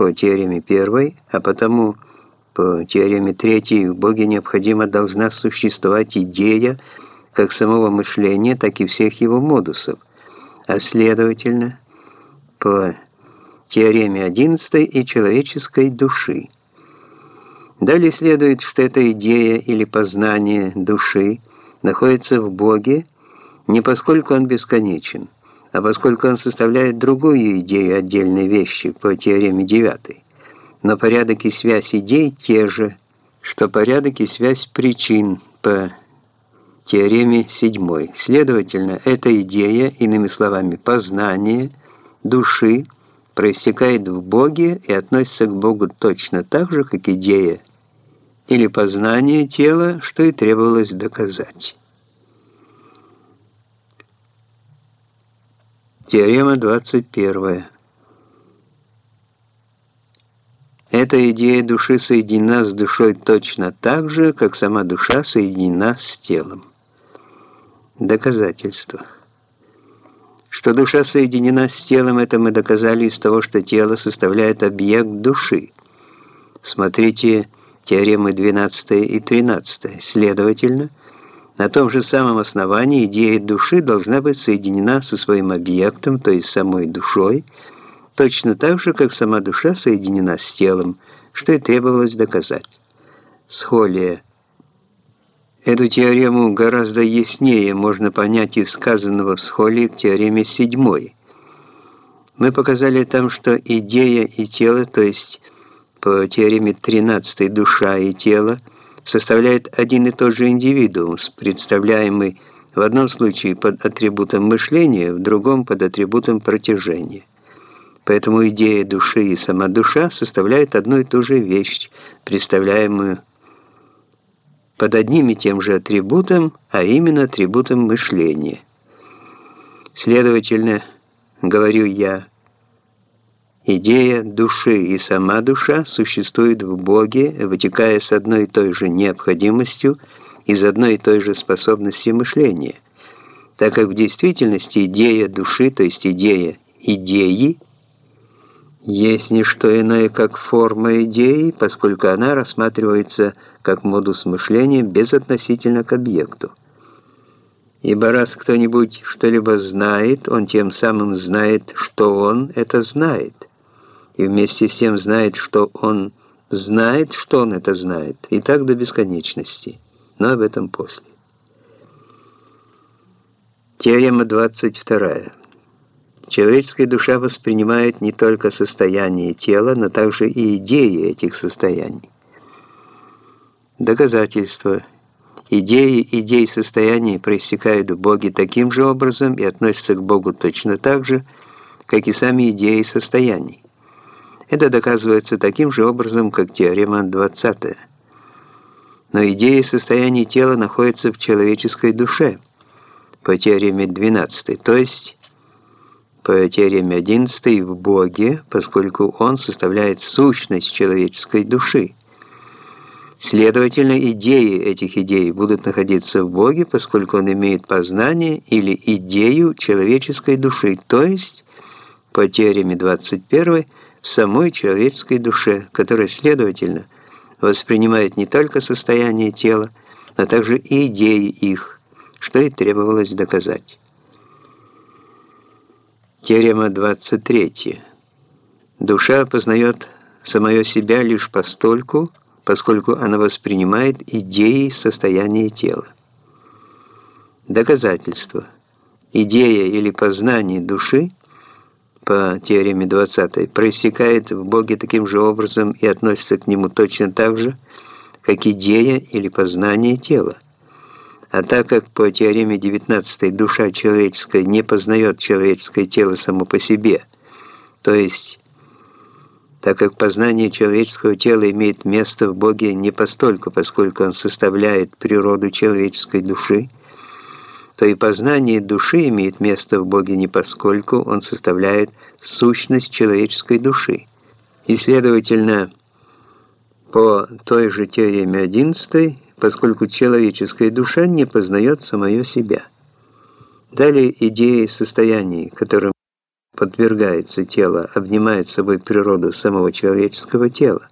по теореме первой, а потому по теореме третьей в Боге необходимо должна существовать идея как самого мышления, так и всех его модусов, а следовательно, по теореме одиннадцатой и человеческой души. Далее следует, что эта идея или познание души находится в Боге не поскольку он бесконечен, а поскольку он составляет другую идею отдельной вещи по теореме девятой. Но порядок и связь идей те же, что порядок и связь причин по теореме седьмой. Следовательно, эта идея, иными словами, познание души, проистекает в Боге и относится к Богу точно так же, как идея или познание тела, что и требовалось доказать. Теорема 21. Эта идея души соединена с душой точно так же, как сама душа соединена с телом. Доказательство. Что душа соединена с телом, это мы доказали из того, что тело составляет объект души. Смотрите теоремы 12 и 13. Следовательно, на том же самом основании идея души должна быть соединена со своим объектом, то есть самой душой, точно так же, как сама душа соединена с телом, что и требовалось доказать. Схолия. Эту теорему гораздо яснее можно понять из сказанного в схолии к теореме седьмой. Мы показали там, что идея и тело, то есть по теореме 13 душа и тело, составляет один и тот же индивидуум, представляемый в одном случае под атрибутом мышления, в другом под атрибутом протяжения. Поэтому идея души и сама душа составляют одну и ту же вещь, представляемую под одним и тем же атрибутом, а именно атрибутом мышления. Следовательно, говорю я, Идея души и сама душа существуют в Боге, вытекая с одной и той же необходимостью из одной и той же способности мышления, так как в действительности идея души, то есть идея идеи, есть не что иное, как форма идеи, поскольку она рассматривается как модус мышления безотносительно к объекту. Ибо раз кто-нибудь что-либо знает, он тем самым знает, что он это знает и вместе с тем знает, что он знает, что он это знает, и так до бесконечности, но об этом после. Теорема 22. Человеческая душа воспринимает не только состояние тела, но также и идеи этих состояний. Доказательство. Идеи идей состояний проистекают в Боге таким же образом и относятся к Богу точно так же, как и сами идеи состояний. Это доказывается таким же образом, как теорема 20. Но идея состояния тела находится в человеческой душе по теореме 12, то есть по теореме 11 в Боге, поскольку он составляет сущность человеческой души. Следовательно, идеи этих идей будут находиться в Боге, поскольку он имеет познание или идею человеческой души, то есть по теореме 21 в самой человеческой душе, которая, следовательно, воспринимает не только состояние тела, но также и идеи их, что и требовалось доказать. Теорема 23. Душа познает самое себя лишь постольку, поскольку она воспринимает идеи состояния тела. Доказательство. Идея или познание души – по теореме 20 проистекает в Боге таким же образом и относится к нему точно так же, как идея или познание тела. А так как по теореме 19 душа человеческая не познает человеческое тело само по себе, то есть, так как познание человеческого тела имеет место в Боге не постольку, поскольку он составляет природу человеческой души, то и познание души имеет место в Боге не поскольку он составляет сущность человеческой души. И, следовательно, по той же теореме 11, поскольку человеческая душа не познает самое себя. Далее идеи состояний, которым подвергается тело, обнимает собой природу самого человеческого тела.